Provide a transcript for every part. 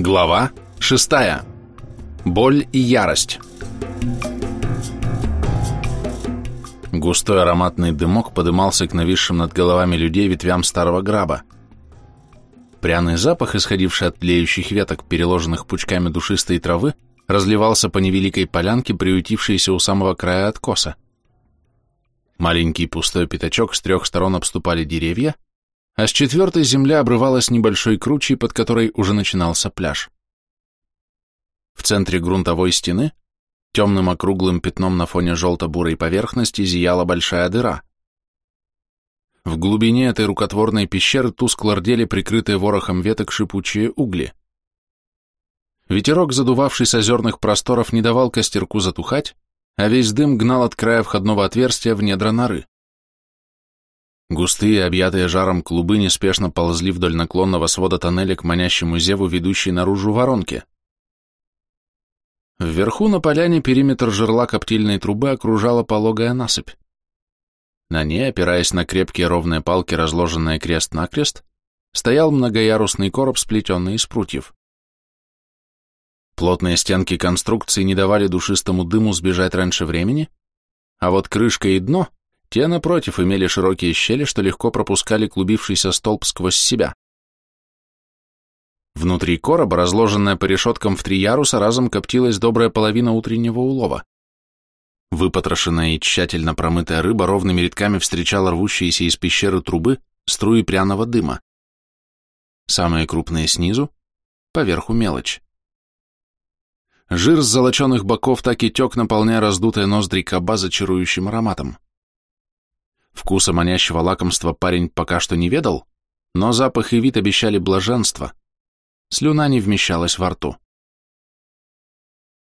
Глава 6. Боль и ярость. Густой ароматный дымок подымался к нависшим над головами людей ветвям старого граба. Пряный запах, исходивший от тлеющих веток, переложенных пучками душистой травы, разливался по невеликой полянке, приютившейся у самого края откоса. Маленький пустой пятачок с трех сторон обступали деревья, а с четвертой земля обрывалась небольшой кручей, под которой уже начинался пляж. В центре грунтовой стены, темным округлым пятном на фоне желто-бурой поверхности, зияла большая дыра. В глубине этой рукотворной пещеры тускло рдели прикрытые ворохом веток шипучие угли. Ветерок, задувавший с озерных просторов, не давал костерку затухать, а весь дым гнал от края входного отверстия в недра норы. Густые, объятые жаром клубы неспешно ползли вдоль наклонного свода тоннеля к манящему зеву, ведущей наружу воронке. Вверху на поляне периметр жерла коптильной трубы окружала пологая насыпь. На ней, опираясь на крепкие ровные палки, разложенные крест-накрест, стоял многоярусный короб, сплетенный из прутьев. Плотные стенки конструкции не давали душистому дыму сбежать раньше времени, а вот крышка и дно те, напротив, имели широкие щели, что легко пропускали клубившийся столб сквозь себя. Внутри короба, разложенная по решеткам в три яруса, разом коптилась добрая половина утреннего улова. Выпотрошенная и тщательно промытая рыба ровными рядками встречала рвущиеся из пещеры трубы струи пряного дыма. Самые крупные снизу, поверху мелочь. Жир с золоченых боков так и тек, наполняя раздутые ноздри каба зачарующим ароматом. Вкуса манящего лакомства парень пока что не ведал, но запах и вид обещали блаженство. Слюна не вмещалась во рту.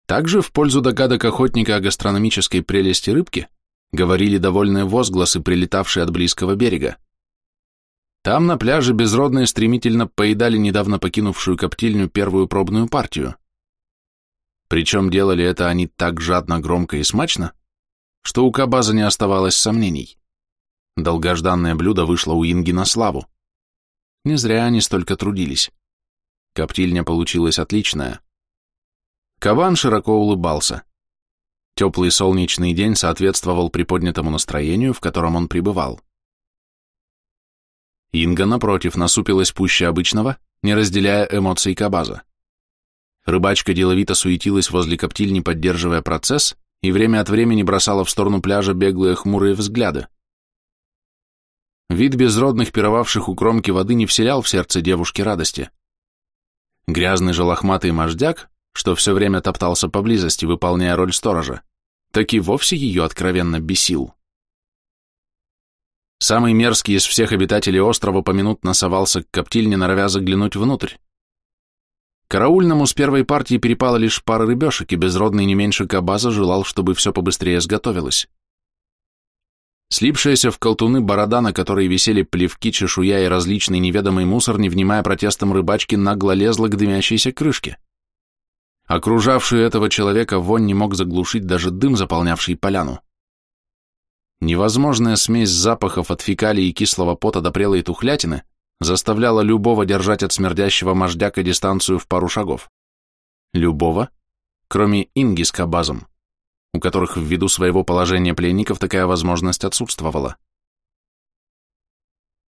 Также в пользу догадок охотника о гастрономической прелести рыбки говорили довольные возгласы, прилетавшие от близкого берега. Там на пляже безродные стремительно поедали недавно покинувшую коптильню первую пробную партию. Причем делали это они так жадно, громко и смачно, что у Кабаза не оставалось сомнений. Долгожданное блюдо вышло у Инги на славу. Не зря они столько трудились. Коптильня получилась отличная. Кабан широко улыбался. Теплый солнечный день соответствовал приподнятому настроению, в котором он пребывал. Инга, напротив, насупилась пуще обычного, не разделяя эмоций Кабаза. Рыбачка деловито суетилась возле коптильни, поддерживая процесс, и время от времени бросала в сторону пляжа беглые хмурые взгляды. Вид безродных, пировавших у кромки воды, не вселял в сердце девушки радости. Грязный же лохматый мождяк, что все время топтался поблизости, выполняя роль сторожа, так и вовсе ее откровенно бесил. Самый мерзкий из всех обитателей острова поминутно совался к коптильне, норовя заглянуть внутрь. Караульному с первой партии перепало лишь пара рыбешек, и безродный не меньше кабаза желал, чтобы все побыстрее сготовилось. Слипшаяся в колтуны борода, на которой висели плевки, чешуя и различный неведомый мусор, не внимая протестам рыбачки, нагло лезла к дымящейся крышке. Окружавший этого человека вонь не мог заглушить даже дым, заполнявший поляну. Невозможная смесь запахов от фекалий и кислого пота до прелой тухлятины заставляла любого держать от смердящего мождяка дистанцию в пару шагов. Любого, кроме Инги с кабазом у которых ввиду своего положения пленников такая возможность отсутствовала.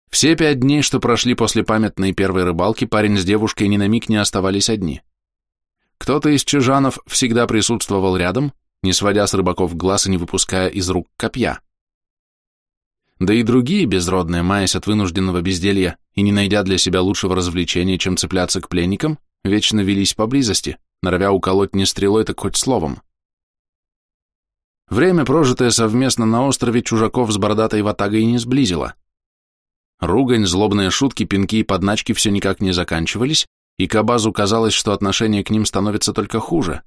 Все пять дней, что прошли после памятной первой рыбалки, парень с девушкой ни на миг не оставались одни. Кто-то из чижанов всегда присутствовал рядом, не сводя с рыбаков глаз и не выпуская из рук копья. Да и другие безродные, маясь от вынужденного безделья и не найдя для себя лучшего развлечения, чем цепляться к пленникам, вечно велись поблизости, норовя уколоть не стрелой, так хоть словом. Время, прожитое совместно на острове, чужаков с бородатой ватагой не сблизило. Ругань, злобные шутки, пинки и подначки все никак не заканчивались, и Кабазу казалось, что отношение к ним становится только хуже.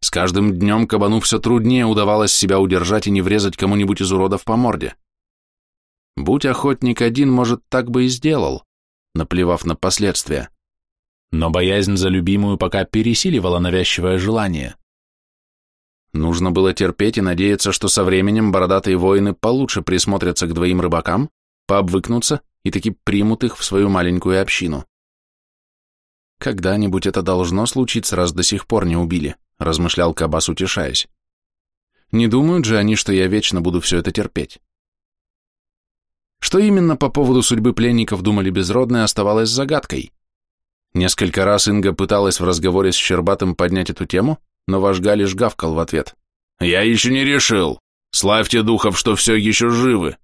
С каждым днем кабану все труднее удавалось себя удержать и не врезать кому-нибудь из уродов по морде. Будь охотник один, может, так бы и сделал, наплевав на последствия. Но боязнь за любимую пока пересиливала навязчивое желание. Нужно было терпеть и надеяться, что со временем бородатые воины получше присмотрятся к двоим рыбакам, пообвыкнутся и таки примут их в свою маленькую общину. Когда-нибудь это должно случиться, раз до сих пор не убили, размышлял Кабас, утешаясь. Не думают же они, что я вечно буду все это терпеть. Что именно по поводу судьбы пленников думали безродные, оставалось загадкой. Несколько раз Инга пыталась в разговоре с Щербатым поднять эту тему, но вожга лишь гавкал в ответ. «Я еще не решил. Славьте духов, что все еще живы».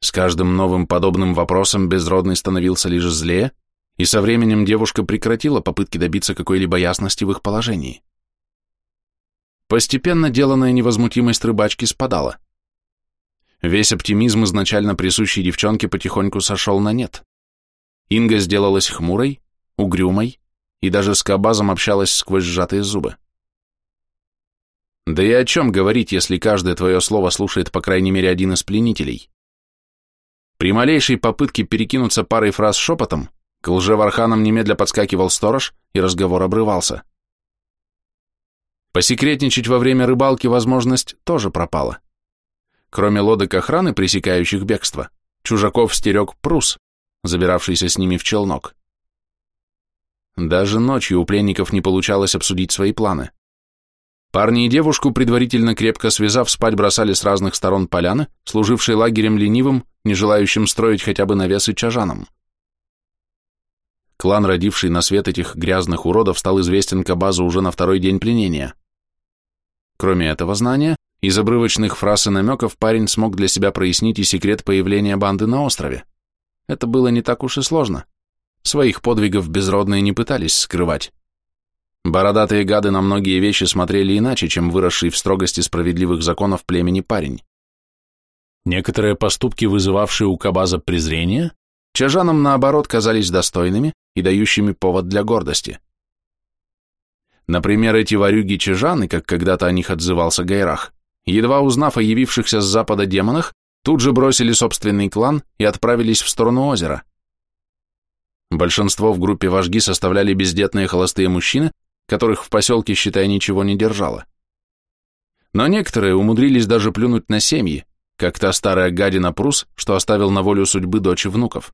С каждым новым подобным вопросом безродный становился лишь злее, и со временем девушка прекратила попытки добиться какой-либо ясности в их положении. Постепенно деланная невозмутимость рыбачки спадала. Весь оптимизм, изначально присущий девчонке, потихоньку сошел на нет. Инга сделалась хмурой, угрюмой и даже с Кабазом общалась сквозь сжатые зубы. Да и о чем говорить, если каждое твое слово слушает по крайней мере один из пленителей? При малейшей попытке перекинуться парой фраз шепотом, к лжеварханам немедля подскакивал сторож, и разговор обрывался. Посекретничать во время рыбалки возможность тоже пропала. Кроме лодок охраны, пресекающих бегство, чужаков стерег прус, забиравшийся с ними в челнок. Даже ночью у пленников не получалось обсудить свои планы. Парни и девушку, предварительно крепко связав, спать бросали с разных сторон поляны, служившей лагерем ленивым, не желающим строить хотя бы навесы чажанам. Клан, родивший на свет этих грязных уродов, стал известен Кабазу уже на второй день пленения. Кроме этого знания, из обрывочных фраз и намеков парень смог для себя прояснить и секрет появления банды на острове. Это было не так уж и сложно. Своих подвигов безродные не пытались скрывать. Бородатые гады на многие вещи смотрели иначе, чем выросший в строгости справедливых законов племени парень. Некоторые поступки, вызывавшие у Кабаза презрение, чажанам, наоборот, казались достойными и дающими повод для гордости. Например, эти ворюги-чижаны, как когда-то о них отзывался Гайрах, едва узнав о явившихся с запада демонах, тут же бросили собственный клан и отправились в сторону озера. Большинство в группе вожги составляли бездетные холостые мужчины, которых в поселке, считай, ничего не держало. Но некоторые умудрились даже плюнуть на семьи, как та старая гадина Прус, что оставил на волю судьбы дочь и внуков.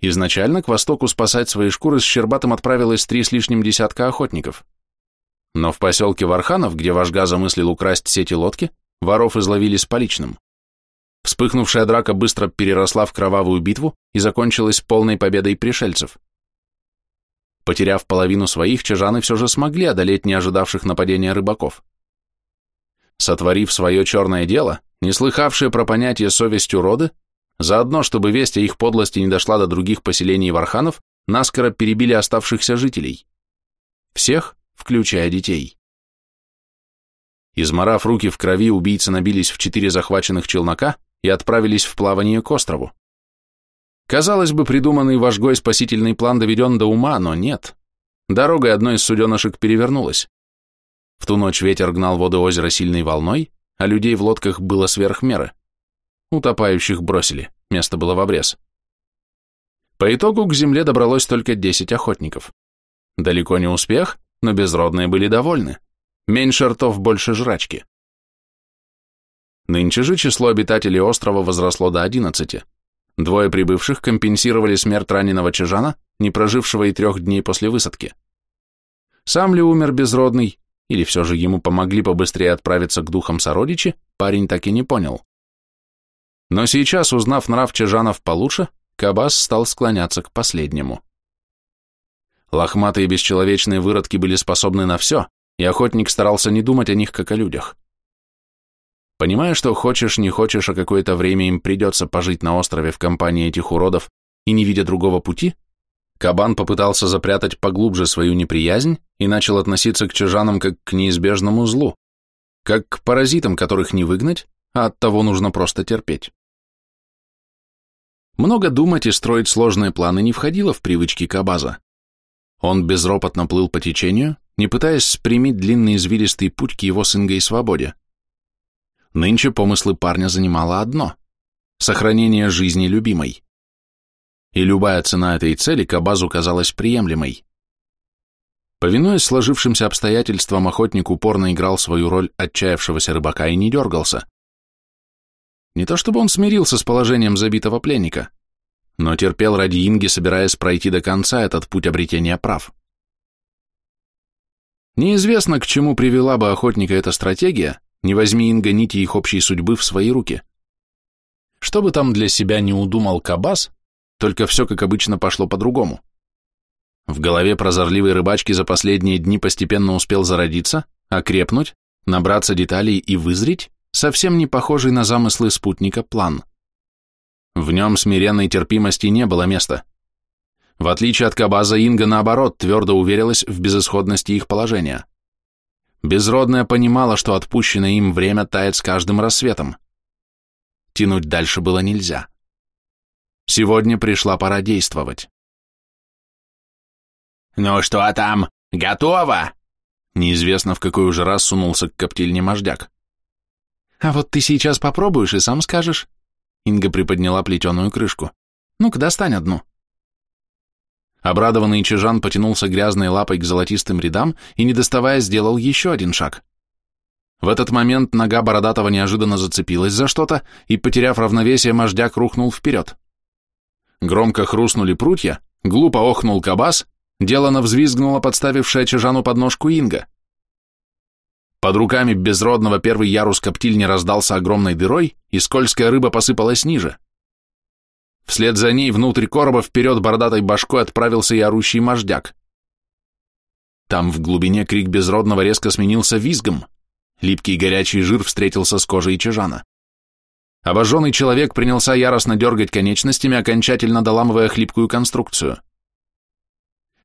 Изначально к востоку спасать свои шкуры с Щербатым отправилось три с лишним десятка охотников. Но в поселке Варханов, где вожга замыслил украсть сети лодки, воров изловили с поличным. Вспыхнувшая драка быстро переросла в кровавую битву и закончилась полной победой пришельцев. Потеряв половину своих, чижаны все же смогли одолеть неожидавших нападения рыбаков. Сотворив свое черное дело, не слыхавшие про понятие совестью роды, заодно, чтобы весть о их подлости не дошла до других поселений варханов, наскоро перебили оставшихся жителей. Всех, включая детей. Изморав руки в крови, убийцы набились в четыре захваченных челнока и отправились в плавание к острову. Казалось бы, придуманный вожгой спасительный план доведен до ума, но нет. Дорогой одной из суденышек перевернулась. В ту ночь ветер гнал воды озера сильной волной, а людей в лодках было сверх меры. Утопающих бросили, место было в обрез. По итогу к земле добралось только 10 охотников. Далеко не успех, но безродные были довольны. Меньше ртов, больше жрачки. Нынче же число обитателей острова возросло до 11. Двое прибывших компенсировали смерть раненого чижана, не прожившего и трех дней после высадки. Сам ли умер безродный, или все же ему помогли побыстрее отправиться к духам сородичи, парень так и не понял. Но сейчас, узнав нрав чижанов получше, Кабас стал склоняться к последнему. Лохматые бесчеловечные выродки были способны на все, и охотник старался не думать о них, как о людях. Понимая, что хочешь, не хочешь, а какое-то время им придется пожить на острове в компании этих уродов и не видя другого пути, Кабан попытался запрятать поглубже свою неприязнь и начал относиться к чужанам как к неизбежному злу, как к паразитам, которых не выгнать, а от того нужно просто терпеть. Много думать и строить сложные планы не входило в привычки Кабаза. Он безропотно плыл по течению, не пытаясь спрямить длинный извилистый путь к его с Ингой свободе. Нынче помыслы парня занимало одно — сохранение жизни любимой и любая цена этой цели Кабазу казалась приемлемой. Повинуясь сложившимся обстоятельствам, охотник упорно играл свою роль отчаявшегося рыбака и не дергался. Не то чтобы он смирился с положением забитого пленника. но терпел ради Инги, собираясь пройти до конца этот путь обретения прав. Неизвестно, к чему привела бы охотника эта стратегия, не возьми Инга нити их общей судьбы в свои руки. Что бы там для себя не удумал Кабас, только все, как обычно, пошло по-другому. В голове прозорливой рыбачки за последние дни постепенно успел зародиться, окрепнуть, набраться деталей и вызреть совсем не похожий на замыслы спутника план. В нем смиренной терпимости не было места. В отличие от Кабаза, Инга, наоборот, твердо уверилась в безысходности их положения. Безродная понимала, что отпущенное им время тает с каждым рассветом. Тянуть дальше было нельзя. Сегодня пришла пора действовать. «Ну что там, готово?» Неизвестно, в какой уже раз сунулся к коптильне мождяк. «А вот ты сейчас попробуешь и сам скажешь». Инга приподняла плетеную крышку. «Ну-ка, достань одну». Обрадованный Чижан потянулся грязной лапой к золотистым рядам и, не доставая, сделал еще один шаг. В этот момент нога Бородатого неожиданно зацепилась за что-то, и, потеряв равновесие, мождяк рухнул вперед. Громко хрустнули прутья, глупо охнул кабас, делано взвизгнула подставившая Чижану подножку Инга. Под руками безродного первый ярус коптильни раздался огромной дырой, и скользкая рыба посыпалась ниже. Вслед за ней внутрь короба вперед бородатой башкой отправился и орущий мождяк. Там в глубине крик безродного резко сменился визгом. Липкий горячий жир встретился с кожей чижана. Обожженный человек принялся яростно дергать конечностями, окончательно доламывая хлипкую конструкцию.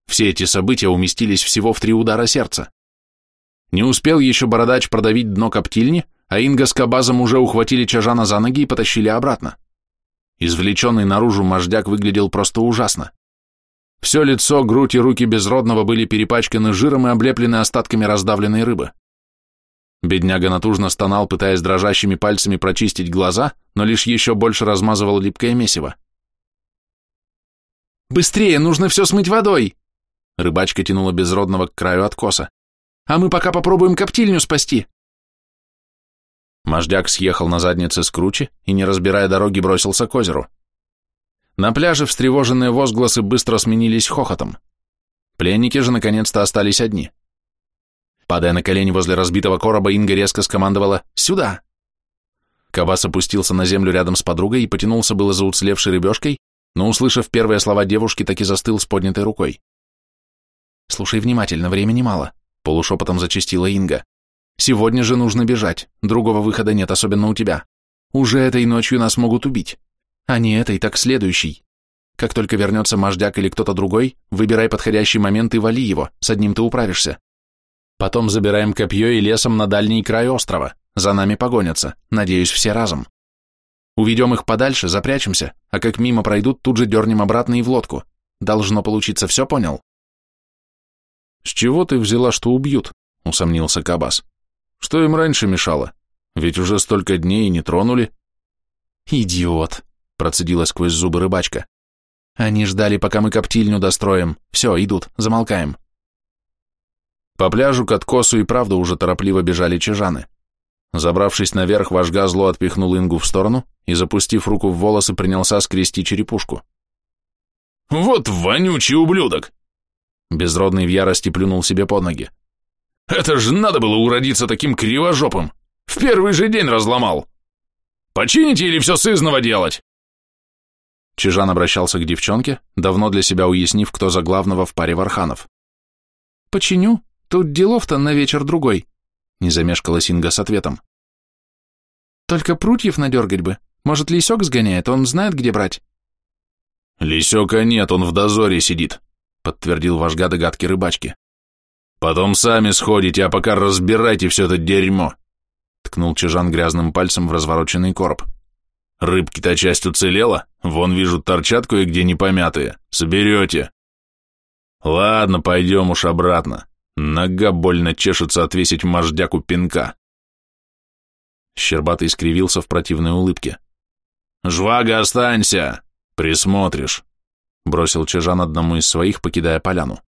Все эти события уместились всего в три удара сердца. Не успел еще бородач продавить дно коптильни, а Инга с Кабазом уже ухватили Чажана за ноги и потащили обратно. Извлеченный наружу мождяк выглядел просто ужасно. Все лицо, грудь и руки безродного были перепачканы жиром и облеплены остатками раздавленной рыбы. Бедняга натужно стонал, пытаясь дрожащими пальцами прочистить глаза, но лишь еще больше размазывал липкое месиво. «Быстрее, нужно все смыть водой!» Рыбачка тянула безродного к краю откоса. «А мы пока попробуем коптильню спасти!» Мождяк съехал на заднице с кручи и, не разбирая дороги, бросился к озеру. На пляже встревоженные возгласы быстро сменились хохотом. Пленники же наконец-то остались одни. Падая на колени возле разбитого короба, Инга резко скомандовала «Сюда!». Кабас опустился на землю рядом с подругой и потянулся было за уцелевшей рыбешкой, но, услышав первые слова девушки, так и застыл с поднятой рукой. «Слушай внимательно, времени мало», — полушепотом зачастила Инга. Сегодня же нужно бежать, другого выхода нет, особенно у тебя. Уже этой ночью нас могут убить. А не этой, так следующей. Как только вернется Мождяк или кто-то другой, выбирай подходящий момент и вали его, с одним ты управишься. Потом забираем копье и лесом на дальний край острова. За нами погонятся, надеюсь, все разом. Уведем их подальше, запрячемся, а как мимо пройдут, тут же дернем обратно и в лодку. Должно получиться, все понял? С чего ты взяла, что убьют? Усомнился Кабас. Что им раньше мешало? Ведь уже столько дней и не тронули. Идиот, процедила сквозь зубы рыбачка. Они ждали, пока мы коптильню достроим. Все, идут, замолкаем. По пляжу к откосу и правда уже торопливо бежали чижаны. Забравшись наверх, вожга зло отпихнул Ингу в сторону и, запустив руку в волосы, принялся скрести черепушку. «Вот вонючий ублюдок!» Безродный в ярости плюнул себе под ноги. Это же надо было уродиться таким кривожопым. В первый же день разломал. Почините или все сызново делать? Чижан обращался к девчонке, давно для себя уяснив, кто за главного в паре варханов. «Починю? Тут делов-то на вечер другой», — не замешкалась Инга с ответом. «Только прутьев надергать бы. Может, лисек сгоняет, он знает, где брать?» «Лисека нет, он в дозоре сидит», — подтвердил вожга догадки рыбачки. Потом сами сходите, а пока разбирайте все это дерьмо. Ткнул Чижан грязным пальцем в развороченный короб. Рыбки-то часть уцелела, вон вижу торчат кое-где непомятые. Соберете. Ладно, пойдем уж обратно. Нога больно чешется отвесить мождяку пинка. Щербатый скривился в противной улыбке. «Жвага, останься! Присмотришь!» Бросил Чижан одному из своих, покидая поляну.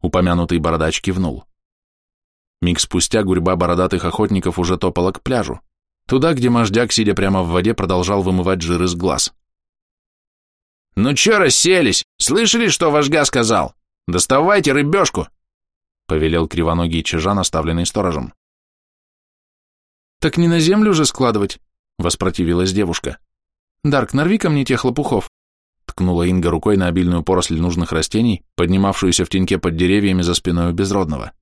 Упомянутый бородач кивнул. Миг спустя гурьба бородатых охотников уже топала к пляжу, туда, где мождяк, сидя прямо в воде, продолжал вымывать жир из глаз. «Ну чё расселись? Слышали, что вожга сказал? Доставайте рыбешку!» — повелел кривоногий чижан, оставленный сторожем. «Так не на землю же складывать!» — воспротивилась девушка. «Дарк, нарви ко мне тех лопухов!» Ткнула Инга рукой на обильную поросль нужных растений, поднимавшуюся в теньке под деревьями за спиной у безродного.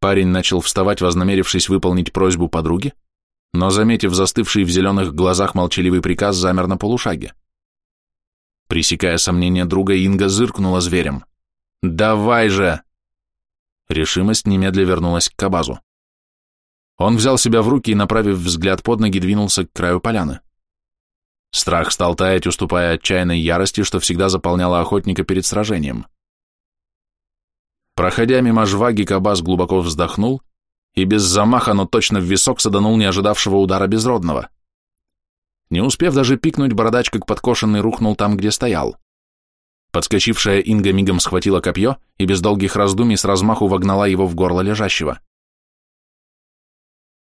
Парень начал вставать, вознамерившись выполнить просьбу подруги, но, заметив застывший в зеленых глазах молчаливый приказ, замер на полушаге. Пресекая сомнения друга, Инга зыркнула зверем. «Давай же!» Решимость немедля вернулась к Кабазу. Он взял себя в руки и, направив взгляд под ноги, двинулся к краю поляны. Страх стал таять, уступая отчаянной ярости, что всегда заполняла охотника перед сражением. Проходя мимо жваги, Кабаз глубоко вздохнул и без замаха, но точно в висок саданул неожидавшего удара безродного. Не успев даже пикнуть, бородач, как подкошенный, рухнул там, где стоял. Подскочившая Инга мигом схватила копье и без долгих раздумий с размаху вогнала его в горло лежащего.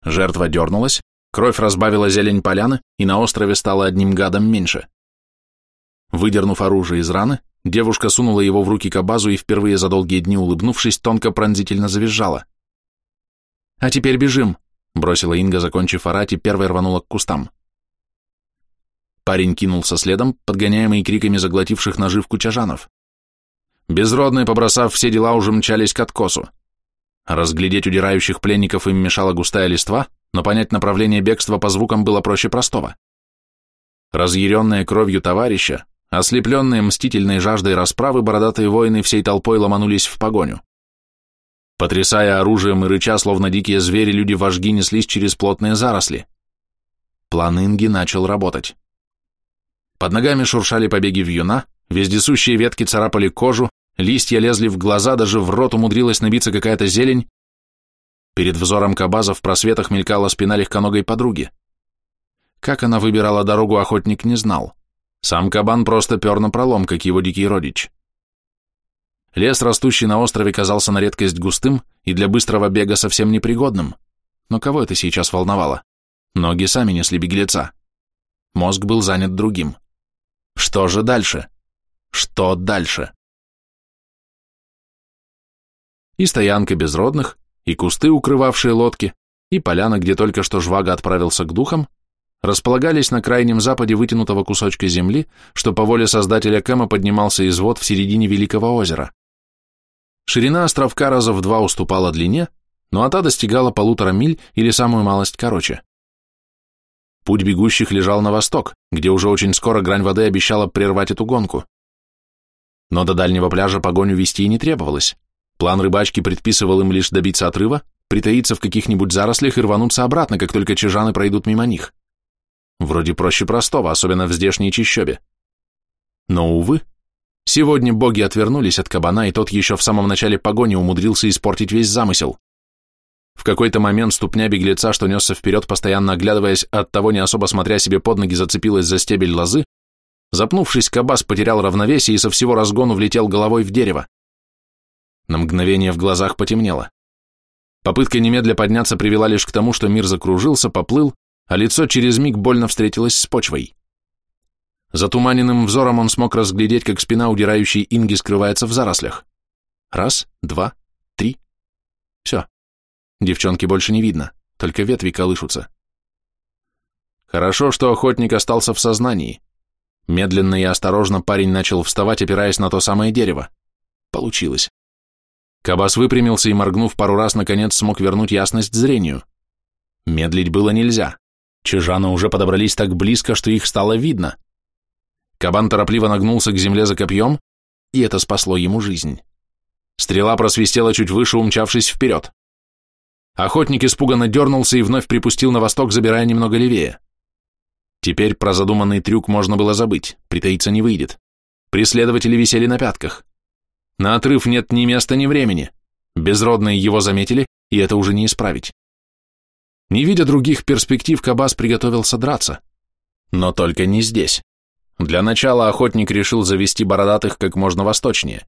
Жертва дернулась, кровь разбавила зелень поляны, и на острове стало одним гадом меньше. Выдернув оружие из раны, девушка сунула его в руки Кабазу и впервые за долгие дни улыбнувшись, тонко пронзительно завизжала. «А теперь бежим!» — бросила Инга, закончив орать, и первой рванула к кустам. Парень кинулся следом, подгоняемый криками заглотивших наживку чажанов. Безродные, побросав все дела, уже мчались к откосу. Разглядеть удирающих пленников им мешала густая листва, но понять направление бегства по звукам было проще простого. Разъяренные кровью товарища, ослепленные мстительной жаждой расправы, бородатые воины всей толпой ломанулись в погоню. Потрясая оружием и рыча, словно дикие звери, люди-вожги неслись через плотные заросли. План Инги начал работать. Под ногами шуршали побеги вьюна, вездесущие ветки царапали кожу, листья лезли в глаза, даже в рот умудрилась набиться какая-то зелень. Перед взором Кабаза в просветах мелькала спина легконогой подруги. Как она выбирала дорогу, охотник не знал. Сам кабан просто пер на пролом, как его дикий родич. Лес, растущий на острове, казался на редкость густым и для быстрого бега совсем непригодным. Но кого это сейчас волновало? Ноги сами несли беглеца. Мозг был занят другим. Что же дальше? Что дальше? И стоянка безродных, и кусты, укрывавшие лодки, и поляна, где только что Жвага отправился к духам, располагались на крайнем западе вытянутого кусочка земли, что по воле создателя Кэма поднимался из вод в середине Великого озера. Ширина островка раза в два уступала длине, но а та достигала полутора миль или самую малость короче. Путь бегущих лежал на восток, где уже очень скоро грань воды обещала прервать эту гонку. Но до дальнего пляжа погоню вести и не требовалось. План рыбачки предписывал им лишь добиться отрыва, притаиться в каких-нибудь зарослях и рвануться обратно, как только чижаны пройдут мимо них. Вроде проще простого, особенно в здешней чищобе. Но, увы, Сегодня боги отвернулись от кабана, и тот еще в самом начале погони умудрился испортить весь замысел. В какой-то момент ступня беглеца, что несся вперед, постоянно оглядываясь, от того не особо смотря себе под ноги, зацепилась за стебель лозы, запнувшись, кабас потерял равновесие и со всего разгону влетел головой в дерево. На мгновение в глазах потемнело. Попытка немедля подняться привела лишь к тому, что мир закружился, поплыл, а лицо через миг больно встретилось с почвой. Затуманенным взором он смог разглядеть, как спина удирающей Инги скрывается в зарослях. Раз, два, три. Все. Девчонки больше не видно, только ветви колышутся. Хорошо, что охотник остался в сознании. Медленно и осторожно парень начал вставать, опираясь на то самое дерево. Получилось. Кабас выпрямился и, моргнув пару раз, наконец смог вернуть ясность зрению. Медлить было нельзя. Чижаны уже подобрались так близко, что их стало видно. Кабан торопливо нагнулся к земле за копьем, и это спасло ему жизнь. Стрела просвистела чуть выше, умчавшись вперед. Охотник испуганно дернулся и вновь припустил на восток, забирая немного левее. Теперь про задуманный трюк можно было забыть, притаиться не выйдет. Преследователи висели на пятках. На отрыв нет ни места, ни времени. Безродные его заметили, и это уже не исправить. Не видя других перспектив, Кабас приготовился драться. Но только не здесь. Для начала охотник решил завести бородатых как можно восточнее.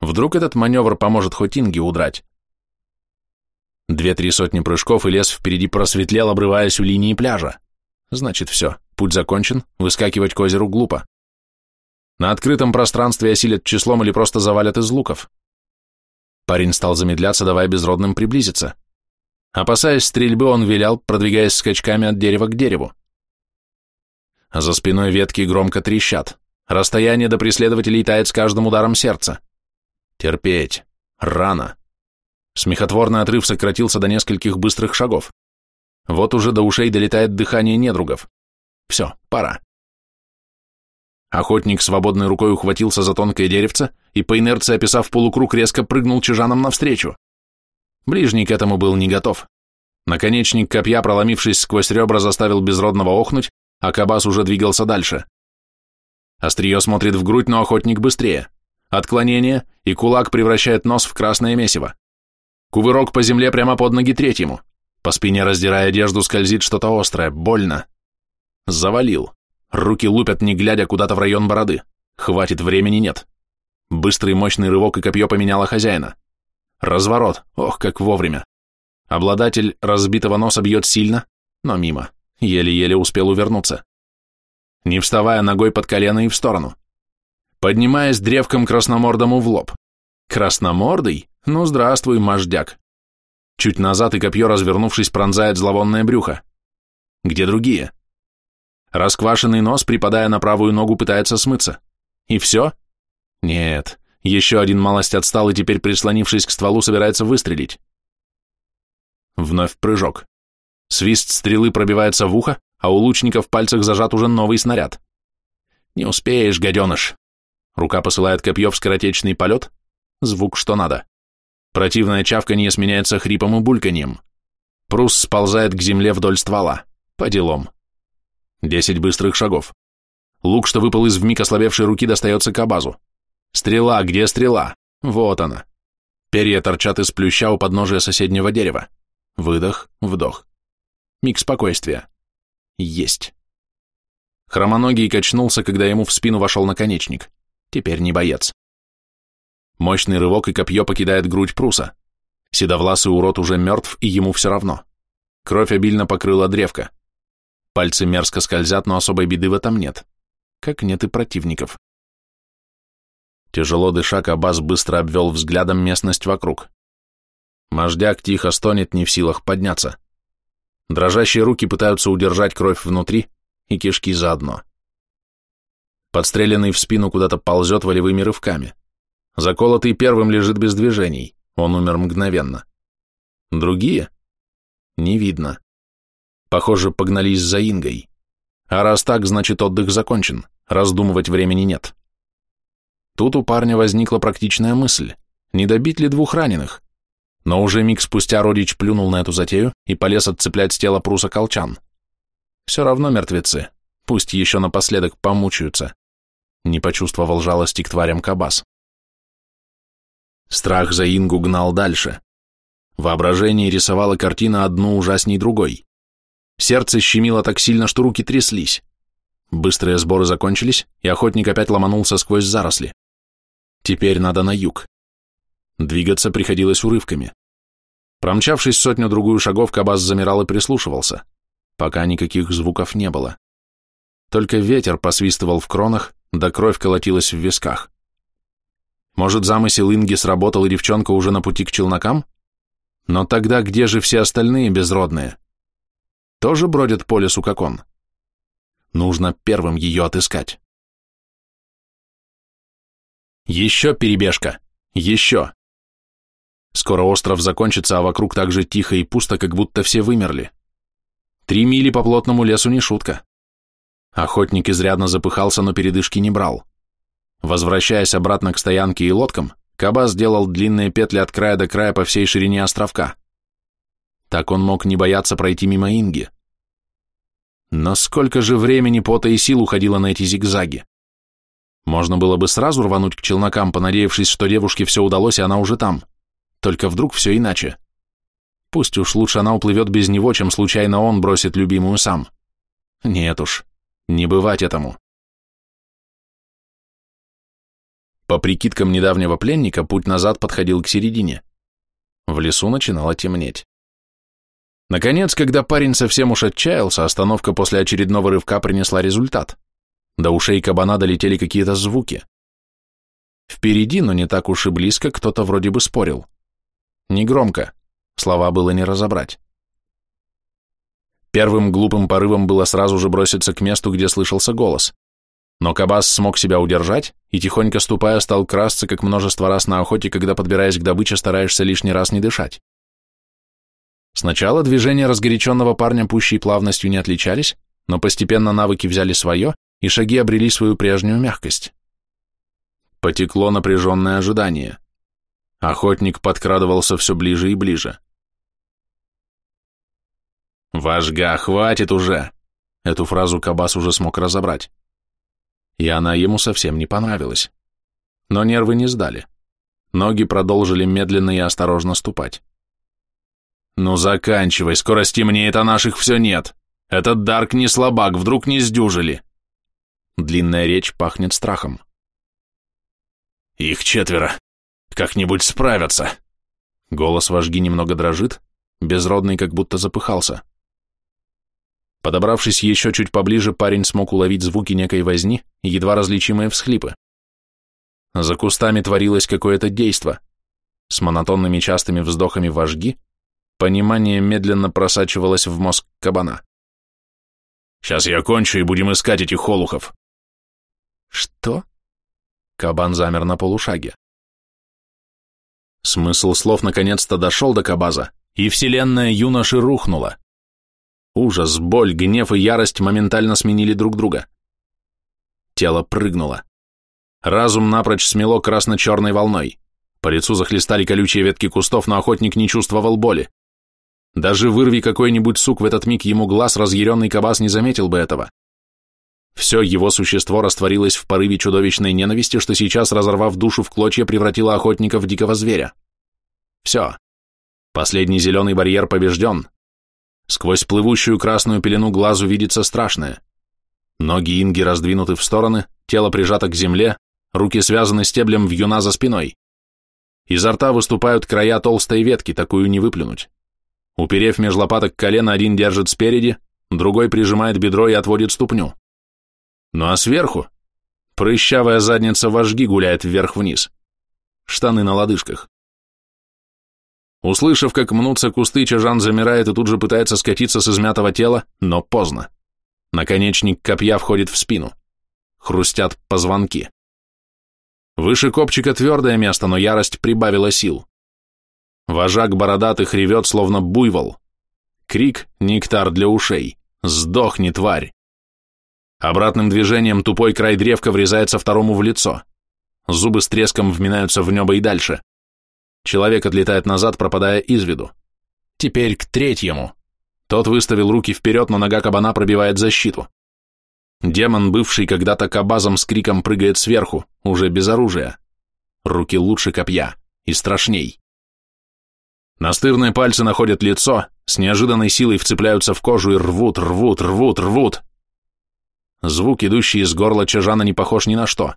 Вдруг этот маневр поможет хоть Инге удрать. Две-три сотни прыжков, и лес впереди просветлел, обрываясь у линии пляжа. Значит, все, путь закончен, выскакивать к озеру глупо. На открытом пространстве осилят числом или просто завалят из луков. Парень стал замедляться, давая безродным приблизиться. Опасаясь стрельбы, он вилял, продвигаясь скачками от дерева к дереву. За спиной ветки громко трещат. Расстояние до преследователей тает с каждым ударом сердца. Терпеть. Рано. Смехотворный отрыв сократился до нескольких быстрых шагов. Вот уже до ушей долетает дыхание недругов. Все, пора. Охотник свободной рукой ухватился за тонкое деревце и по инерции, описав полукруг, резко прыгнул чижанам навстречу. Ближний к этому был не готов. Наконечник копья, проломившись сквозь ребра, заставил безродного охнуть, а Кабас уже двигался дальше. Острие смотрит в грудь, но охотник быстрее. Отклонение, и кулак превращает нос в красное месиво. Кувырок по земле прямо под ноги третьему. По спине, раздирая одежду, скользит что-то острое, больно. Завалил. Руки лупят, не глядя куда-то в район бороды. Хватит, времени нет. Быстрый мощный рывок и копье поменяло хозяина. Разворот, ох, как вовремя. Обладатель разбитого носа бьет сильно, но мимо. Еле-еле успел увернуться. Не вставая ногой под колено и в сторону. Поднимаясь древком красномордому в лоб. Красномордый? Ну, здравствуй, мождяк. Чуть назад и копье, развернувшись, пронзает зловонное брюхо. Где другие? Расквашенный нос, припадая на правую ногу, пытается смыться. И все? Нет, еще один малость отстал и теперь, прислонившись к стволу, собирается выстрелить. Вновь прыжок. Свист стрелы пробивается в ухо, а у лучника в пальцах зажат уже новый снаряд. Не успеешь, гаденыш. Рука посылает копье в скоротечный полет. Звук что надо. Противное чавканье сменяется хрипом и бульканьем. Прус сползает к земле вдоль ствола. По делам. Десять быстрых шагов. Лук, что выпал из вмиг ослабевшей руки, достается к абазу. Стрела, где стрела? Вот она. Перья торчат из плюща у подножия соседнего дерева. Выдох, вдох. Миг спокойствия. Есть. Хромоногий качнулся, когда ему в спину вошел наконечник. Теперь не боец. Мощный рывок и копье покидает грудь пруса. Седовласый урод уже мертв, и ему все равно. Кровь обильно покрыла древко. Пальцы мерзко скользят, но особой беды в этом нет. Как нет и противников. Тяжело дыша, Кабас быстро обвел взглядом местность вокруг. Мождяк тихо стонет, не в силах подняться. Дрожащие руки пытаются удержать кровь внутри, и кишки заодно. Подстреленный в спину куда-то ползет волевыми рывками. Заколотый первым лежит без движений, он умер мгновенно. Другие? Не видно. Похоже, погнались за Ингой. А раз так, значит отдых закончен, раздумывать времени нет. Тут у парня возникла практичная мысль, не добить ли двух раненых? Но уже миг спустя родич плюнул на эту затею и полез отцеплять с тела пруса колчан. Все равно мертвецы, пусть еще напоследок помучаются. Не почувствовал жалости к тварям Кабас. Страх за Ингу гнал дальше. Воображение рисовало картина одну ужасней другой. Сердце щемило так сильно, что руки тряслись. Быстрые сборы закончились, и охотник опять ломанулся сквозь заросли. Теперь надо на юг. Двигаться приходилось урывками. Промчавшись сотню-другую шагов, Кабас замирал и прислушивался. Пока никаких звуков не было. Только ветер посвистывал в кронах, да кровь колотилась в висках. Может, замысел Инги сработал, и девчонка уже на пути к челнокам? Но тогда где же все остальные безродные? Тоже бродит по лесу, как он. Нужно первым ее отыскать. Еще перебежка. Еще. Скоро остров закончится, а вокруг так же тихо и пусто, как будто все вымерли. Три мили по плотному лесу не шутка. Охотник изрядно запыхался, но передышки не брал. Возвращаясь обратно к стоянке и лодкам, Каба сделал длинные петли от края до края по всей ширине островка. Так он мог не бояться пройти мимо Инги. Но сколько же времени, пота и сил уходило на эти зигзаги? Можно было бы сразу рвануть к челнокам, понадеявшись, что девушке все удалось, и она уже там. Только вдруг все иначе. Пусть уж лучше она уплывет без него, чем случайно он бросит любимую сам. Нет уж, не бывать этому. По прикидкам недавнего пленника, путь назад подходил к середине. В лесу начинало темнеть. Наконец, когда парень совсем уж отчаялся, остановка после очередного рывка принесла результат. До ушей кабана долетели какие-то звуки. Впереди, но не так уж и близко, кто-то вроде бы спорил. Негромко, слова было не разобрать. Первым глупым порывом было сразу же броситься к месту, где слышался голос. Но Кабас смог себя удержать и, тихонько ступая, стал красться, как множество раз на охоте, когда, подбираясь к добыче, стараешься лишний раз не дышать. Сначала движения разгоряченного парня пущей плавностью не отличались, но постепенно навыки взяли свое, и шаги обрели свою прежнюю мягкость. Потекло напряженное ожидание. Охотник подкрадывался все ближе и ближе. «Важга, хватит уже!» Эту фразу Кабас уже смог разобрать. И она ему совсем не понравилась. Но нервы не сдали. Ноги продолжили медленно и осторожно ступать. «Ну заканчивай, скоро стемнеет, а наших все нет. Этот Дарк не слабак, вдруг не сдюжили». Длинная речь пахнет страхом. «Их четверо. Как-нибудь справятся». Голос вожги немного дрожит, безродный как будто запыхался. Подобравшись еще чуть поближе, парень смог уловить звуки некой возни едва различимые всхлипы. За кустами творилось какое-то действо. С монотонными частыми вздохами вожги понимание медленно просачивалось в мозг кабана. «Сейчас я кончу и будем искать этих холухов». «Что?» Кабан замер на полушаге. Смысл слов наконец-то дошел до Кабаза, и вселенная юноши рухнула. Ужас, боль, гнев и ярость моментально сменили друг друга. Тело прыгнуло. Разум напрочь смело красно-черной волной. По лицу захлестали колючие ветки кустов, но охотник не чувствовал боли. Даже вырви какой-нибудь сук в этот миг ему глаз, разъяренный кабас не заметил бы этого. Все его существо растворилось в порыве чудовищной ненависти, что сейчас, разорвав душу в клочья, превратило охотника в дикого зверя. Все. Последний зеленый барьер побежден, Сквозь плывущую красную пелену глазу видится страшное. Ноги Инги раздвинуты в стороны, тело прижато к земле, руки связаны стеблем вьюна за спиной. Изо рта выступают края толстой ветки, такую не выплюнуть. Уперев меж лопаток колено, один держит спереди, другой прижимает бедро и отводит ступню. Ну а сверху прыщавая задница вожги гуляет вверх-вниз. Штаны на лодыжках. Услышав, как мнутся кусты, Чажан замирает и тут же пытается скатиться с измятого тела, но поздно. Наконечник копья входит в спину. Хрустят позвонки. Выше копчика твердое место, но ярость прибавила сил. Вожак бородатых ревет, словно буйвол. Крик — нектар для ушей. «Сдохни, тварь!» Обратным движением тупой край древка врезается второму в лицо. Зубы с треском вминаются в небо и дальше. Человек отлетает назад, пропадая из виду. Теперь к третьему. Тот выставил руки вперед, но нога кабана пробивает защиту. Демон, бывший когда-то кабазом с криком прыгает сверху, уже без оружия. Руки лучше копья и страшней. Настырные пальцы находят лицо, с неожиданной силой вцепляются в кожу и рвут, рвут, рвут, рвут. Звук, идущий из горла чажана, не похож ни на что.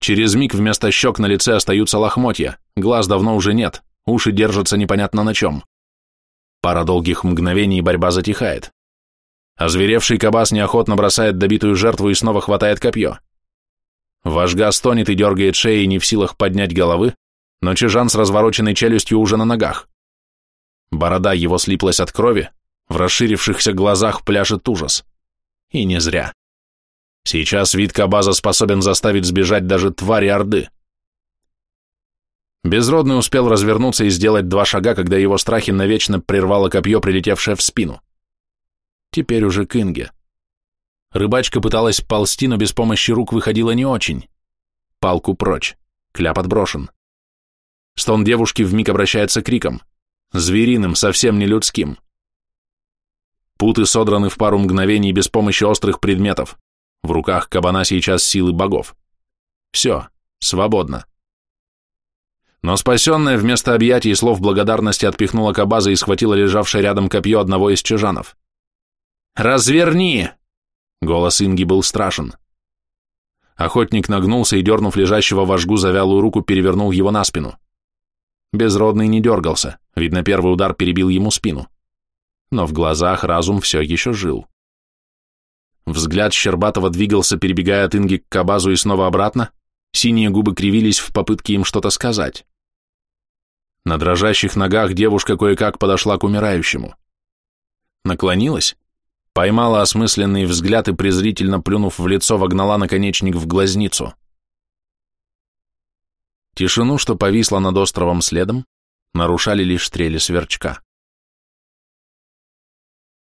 Через миг вместо щек на лице остаются лохмотья, глаз давно уже нет, уши держатся непонятно на чем. Пара долгих мгновений борьба затихает. Озверевший кабас неохотно бросает добитую жертву и снова хватает копье. Вожга стонет и дергает шеей, не в силах поднять головы, но Чижан с развороченной челюстью уже на ногах. Борода его слиплась от крови, в расширившихся глазах пляшет ужас. И не зря. Сейчас вид Кабаза способен заставить сбежать даже твари Орды. Безродный успел развернуться и сделать два шага, когда его страхи навечно прервало копье, прилетевшее в спину. Теперь уже к Инге. Рыбачка пыталась ползти, но без помощи рук выходила не очень. Палку прочь, кляп отброшен. Стон девушки вмиг обращается криком. Звериным, совсем не людским. Путы содраны в пару мгновений без помощи острых предметов. В руках кабана сейчас силы богов. Все, свободно. Но спасенная вместо объятий и слов благодарности отпихнула кабаза и схватила лежавшее рядом копье одного из чижанов. «Разверни!» Голос Инги был страшен. Охотник нагнулся и, дернув лежащего вожгу за вялую руку, перевернул его на спину. Безродный не дергался, видно, первый удар перебил ему спину. но в глазах разум все еще жил. Взгляд Щербатова двигался, перебегая от Инги к Кабазу и снова обратно, синие губы кривились в попытке им что-то сказать. На дрожащих ногах девушка кое-как подошла к умирающему. Наклонилась, поймала осмысленный взгляд и, презрительно плюнув в лицо, вогнала наконечник в глазницу. Тишину, что повисла над островом следом, нарушали лишь стрели сверчка.